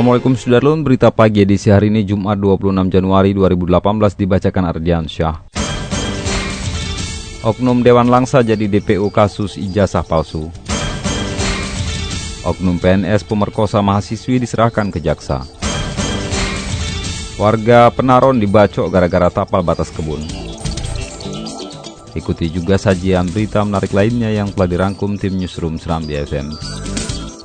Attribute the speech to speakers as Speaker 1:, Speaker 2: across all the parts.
Speaker 1: Assalamualaikum Sudarlun, berita pagi edisi hari ini Jumat 26 Januari 2018 dibacakan Ardian Syah. Oknum Dewan Langsa jadi DPO kasus ijazah palsu. Oknum PNS pemerkosa mahasiswi diserahkan ke jaksa. Warga Penaron dibacok gara-gara tapal batas kebun. Ikuti juga sajian berita menarik lainnya yang telah dirangkum tim Newsroom Seram di FM.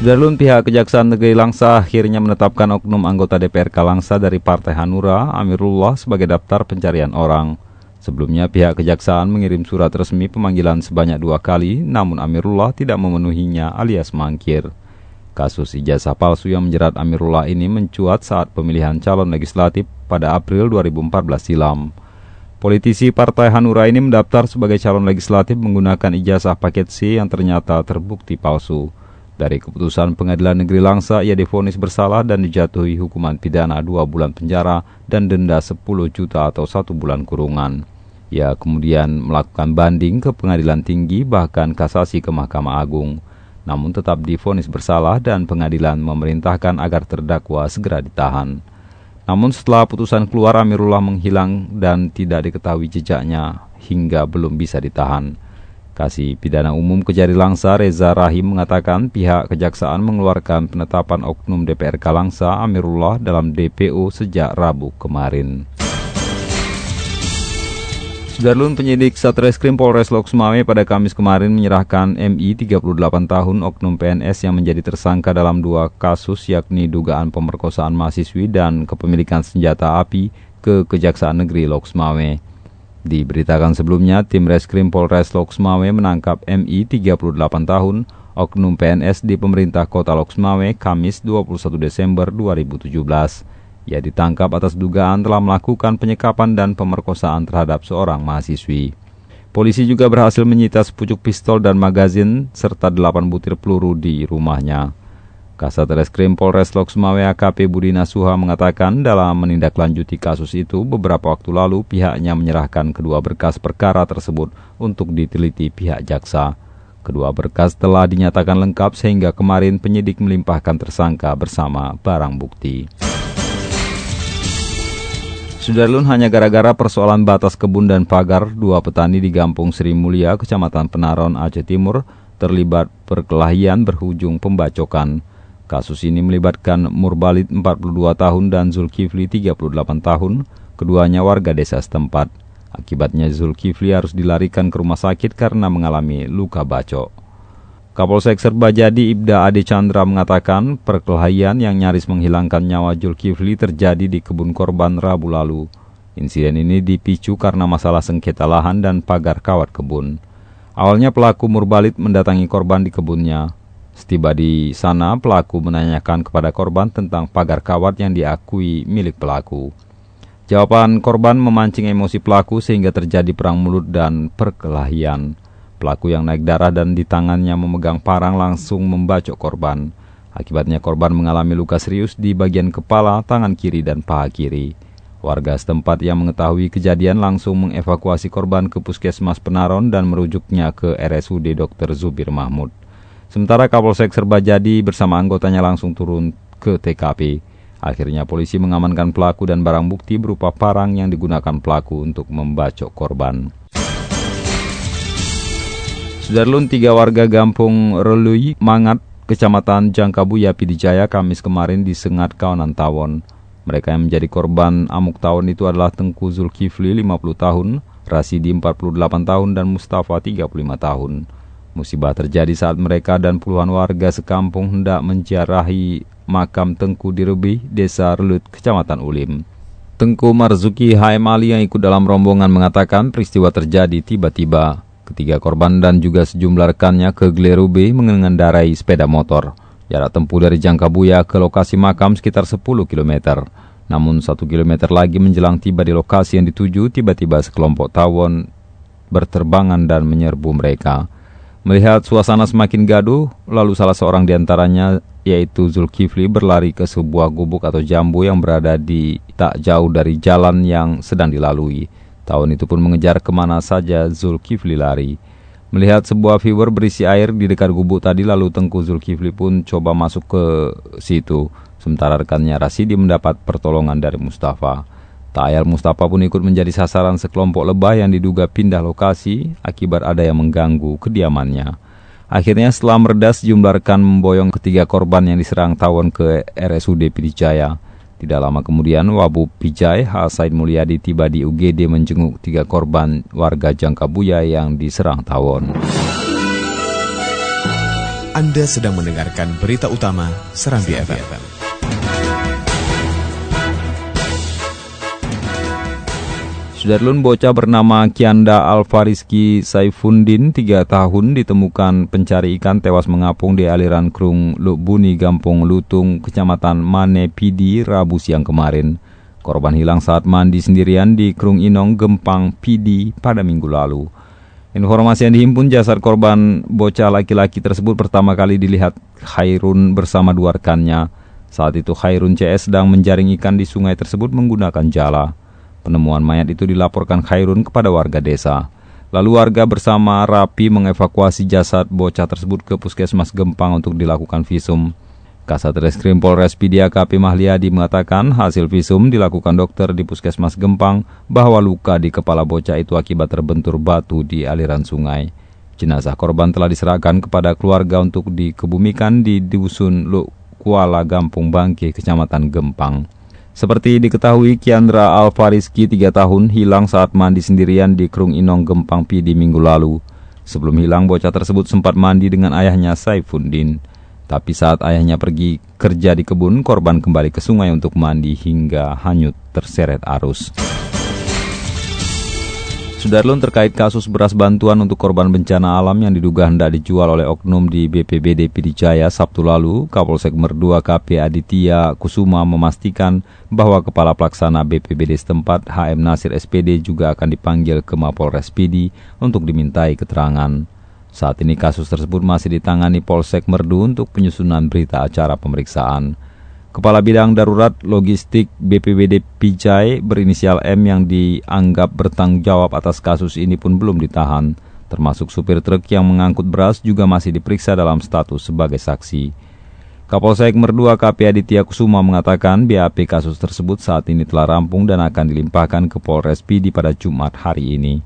Speaker 1: Sudarlun pihak Kejaksaan Negeri Langsa akhirnya menetapkan oknum anggota DPRK Langsa dari Partai Hanura, Amirullah, sebagai daftar pencarian orang. Sebelumnya pihak Kejaksaan mengirim surat resmi pemanggilan sebanyak dua kali, namun Amirullah tidak memenuhinya alias mangkir. Kasus ijazah palsu yang menjerat Amirullah ini mencuat saat pemilihan calon legislatif pada April 2014 silam. Politisi Partai Hanura ini mendaftar sebagai calon legislatif menggunakan ijazah paket C yang ternyata terbukti palsu. Dari keputusan pengadilan negeri Langsa, ia difonis bersalah dan dijatuhi hukuman pidana 2 bulan penjara dan denda 10 juta atau satu bulan kurungan. Ia kemudian melakukan banding ke pengadilan tinggi bahkan kasasi ke Mahkamah Agung. Namun tetap difonis bersalah dan pengadilan memerintahkan agar terdakwa segera ditahan. Namun setelah putusan keluar Amirullah menghilang dan tidak diketahui jejaknya hingga belum bisa ditahan. Kasih Pidana Umum Kejari Langsa Reza Rahim mengatakan pihak kejaksaan mengeluarkan penetapan oknum DPRK Langsa Amirullah dalam DPO sejak Rabu kemarin. Sudarlun penyidik Satreskrim Polres Loksmawe pada Kamis kemarin menyerahkan MI 38 tahun oknum PNS yang menjadi tersangka dalam dua kasus yakni dugaan pemerkosaan mahasiswi dan kepemilikan senjata api ke Kejaksaan Negeri Loksmawe. Diberitakan sebelumnya, tim Reskrim Polres Loksmawe menangkap MI 38 tahun, oknum PNS di pemerintah kota Loksmawe, Kamis 21 Desember 2017. Ia ditangkap atas dugaan telah melakukan penyekapan dan pemerkosaan terhadap seorang mahasiswi. Polisi juga berhasil menyita sepucuk pistol dan magazin serta 8 butir peluru di rumahnya. Kasat Reskrim Polres Loksmawe AKP Budi Nasuha mengatakan dalam menindaklanjuti kasus itu beberapa waktu lalu pihaknya menyerahkan kedua berkas perkara tersebut untuk diteliti pihak jaksa. Kedua berkas telah dinyatakan lengkap sehingga kemarin penyidik melimpahkan tersangka bersama barang bukti. Sudarlun hanya gara-gara persoalan batas kebun dan pagar, dua petani di Gampung Sri Mulia, Kecamatan Penaron, Aceh Timur, terlibat perkelahian berujung pembacokan. Kasus ini melibatkan Murbalid 42 tahun dan Zulkifli 38 tahun, keduanya warga desa setempat. Akibatnya Zulkifli harus dilarikan ke rumah sakit karena mengalami luka bacok. Kapolsek Serbajadi Ibda Ade Chandra mengatakan perkelahian yang nyaris menghilangkan nyawa Zulkifli terjadi di kebun korban Rabu lalu. Insiden ini dipicu karena masalah sengketa lahan dan pagar kawat kebun. Awalnya pelaku Murbalid mendatangi korban di kebunnya. Setiba di sana, pelaku menanyakan kepada korban tentang pagar kawat yang diakui milik pelaku. Jawaban korban memancing emosi pelaku sehingga terjadi perang mulut dan perkelahian. Pelaku yang naik darah dan di tangannya memegang parang langsung membacok korban. Akibatnya korban mengalami luka serius di bagian kepala, tangan kiri, dan paha kiri. Warga setempat yang mengetahui kejadian langsung mengevakuasi korban ke puskesmas Penaron dan merujuknya ke RSUD Dr. Zubir Mahmud. Sementara Kapolsek Serbajadi bersama anggotanya langsung turun ke TKP. Akhirnya polisi mengamankan pelaku dan barang bukti berupa parang yang digunakan pelaku untuk membacok korban. Sudarlun tiga warga Gampung Relui, Mangat, Kecamatan Jangkabuya, Pidijaya, Kamis kemarin disengat kawanan tawon. Mereka yang menjadi korban amuk tawon itu adalah Tengku Zulkifli 50 tahun, Rasidi 48 tahun, dan Mustafa 35 tahun. Musibah terjadi saat mereka dan puluhan warga sekampung hendak menziarahi makam Tengku di Rebi, Desa Relut, Kecamatan Ulim. Tengku Marzuki HM Ali yang ikut dalam rombongan mengatakan peristiwa terjadi tiba-tiba. Ketiga korban dan juga sejumlah rekannya ke Glerube mengendarai sepeda motor. Jarak tempuh dari Jangkabuya ke lokasi makam sekitar 10 km. Namun satu kilometer lagi menjelang tiba di lokasi yang dituju, tiba-tiba sekelompok tawon berterbangan dan menyerbu mereka. Melihat suasana semakin gaduh, lalu salah seorang di antaranya yaitu Zulkifli berlari ke sebuah gubuk atau jambu yang berada di tak jauh dari jalan yang sedang dilalui. Tahun itu pun mengejar ke mana saja Zulkifli lari. Melihat sebuah viewer berisi air di dekat gubuk tadi lalu Tengku Zulkifli pun coba masuk ke situ. Sementara rekannya Rasidi mendapat pertolongan dari Mustafa. Tak ayal Mustafa pun ikut menjadi sasaran sekelompok lebah yang diduga pindah lokasi akibat ada yang mengganggu kediamannya. Akhirnya setelah meredas sejumlah rekan memboyong ketiga korban yang diserang tawon ke RSUD Pidijaya. Tidak lama kemudian Wabu Pijai H. Said Mulyadi tiba di UGD menjenguk tiga korban warga Jangkabuya yang diserang tawon.
Speaker 2: Anda sedang mendengarkan berita utama Serambi FM.
Speaker 1: Sudarlun bocah bernama Kianda Alfariski Saifundin, 3 tahun, ditemukan pencari ikan tewas mengapung di aliran Krung Lubuni, Gampung Lutung, Kecamatan Mane Pidi, Rabu siang kemarin. Korban hilang saat mandi sendirian di Krung Inong, Gempang, Pidi pada minggu lalu. Informasi yang dihimpun jasad korban bocah laki-laki tersebut pertama kali dilihat Khairun bersama dua rekannya. Saat itu Khairun CS sedang menjaring ikan di sungai tersebut menggunakan jala. Penemuan mayat itu dilaporkan Khairun kepada warga desa. Lalu warga bersama rapi mengevakuasi jasad bocah tersebut ke puskesmas Gempang untuk dilakukan visum. Kasat Reskrim Polres Pidia KP Mahliadi mengatakan hasil visum dilakukan dokter di puskesmas Gempang bahwa luka di kepala bocah itu akibat terbentur batu di aliran sungai. Jenazah korban telah diserahkan kepada keluarga untuk dikebumikan di Dusun Luk Kuala Gampung Bangke, Kecamatan Gempang. Seperti diketahui, Kiandra Alfariski 3 tahun hilang saat mandi sendirian di Krung Inong Gempang Pidi minggu lalu. Sebelum hilang, bocah tersebut sempat mandi dengan ayahnya Saifuddin. Tapi saat ayahnya pergi kerja di kebun, korban kembali ke sungai untuk mandi hingga hanyut terseret arus. Sudarlun terkait kasus beras bantuan untuk korban bencana alam yang diduga hendak dijual oleh oknum di BPBD Pidijaya Sabtu lalu, Kapolsek Merdua KP Aditya Kusuma memastikan bahwa Kepala Pelaksana BPBD setempat HM Nasir SPD juga akan dipanggil ke Mapolres Pidi untuk dimintai keterangan. Saat ini kasus tersebut masih ditangani Polsek Merdu untuk penyusunan berita acara pemeriksaan. Kepala Bidang Darurat Logistik BPBD Pijai berinisial M yang dianggap bertanggung jawab atas kasus ini pun belum ditahan, termasuk supir truk yang mengangkut beras juga masih diperiksa dalam status sebagai saksi. Kapolsek Merdua KP Aditya Kusuma mengatakan BAP kasus tersebut saat ini telah rampung dan akan dilimpahkan ke Polres Pidi pada Jumat hari ini.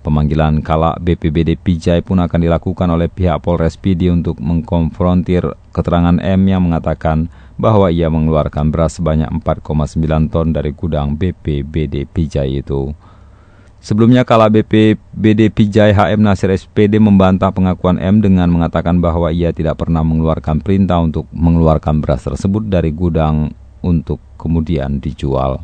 Speaker 1: Pemanggilan kala BPBD Pijai pun akan dilakukan oleh pihak Polres Pidi untuk mengkonfrontir keterangan M yang mengatakan bahwa ia mengeluarkan beras sebanyak 4,9 ton dari gudang BPBD Pijai itu. Sebelumnya kala BPBD Pijai HM Nasir SPD membantah pengakuan M dengan mengatakan bahwa ia tidak pernah mengeluarkan perintah untuk mengeluarkan beras tersebut dari gudang untuk kemudian dijual.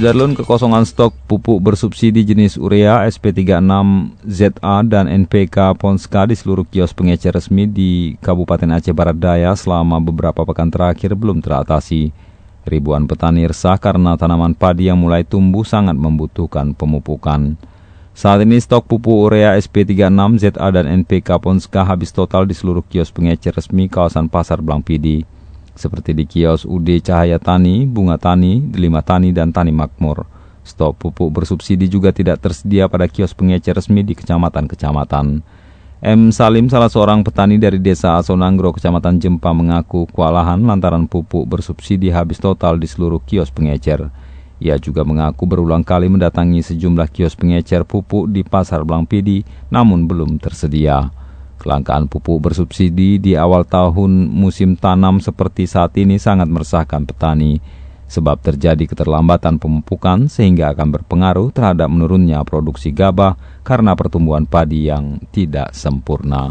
Speaker 1: Sudarlun kekosongan stok pupuk bersubsidi jenis urea SP36ZA dan NPK Ponska di seluruh kios pengecer resmi di Kabupaten Aceh Barat Daya selama beberapa pekan terakhir belum teratasi. Ribuan petani resah karena tanaman padi yang mulai tumbuh sangat membutuhkan pemupukan. Saat ini stok pupuk urea SP36ZA dan NPK Ponska habis total di seluruh kios pengecer resmi kawasan Pasar Blangpidi seperti di kios UD Cahaya Tani, Bunga Tani, Delima Tani, dan Tani Makmur. Stok pupuk bersubsidi juga tidak tersedia pada kios pengecer resmi di kecamatan-kecamatan. M. Salim, salah seorang petani dari desa Asonanggro, kecamatan Jempa, mengaku kewalahan lantaran pupuk bersubsidi habis total di seluruh kios pengecer. Ia juga mengaku berulang kali mendatangi sejumlah kios pengecer pupuk di Pasar Blangpidi, namun belum tersedia. Kelangkaan pupuk bersubsidi di awal tahun musim tanam seperti saat ini sangat meresahkan petani, sebab terjadi keterlambatan pemupukan sehingga akan berpengaruh terhadap menurunnya produksi gabah karena pertumbuhan padi yang tidak sempurna.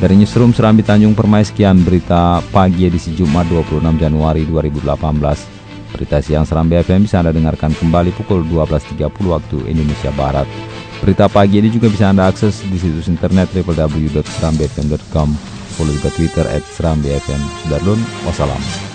Speaker 1: Dari Newsroom Serambi Tanjung Permai sekian berita pagi edisi Jumat 26 Januari 2018. Berita siang Seram BFM bisa Anda dengarkan kembali pukul 12.30 waktu Indonesia Barat. Berita pagi ini juga bisa Anda akses di situs internet www.serambfm.com. Follow juga Twitter at Seram BFM. Sudarlun, wassalam.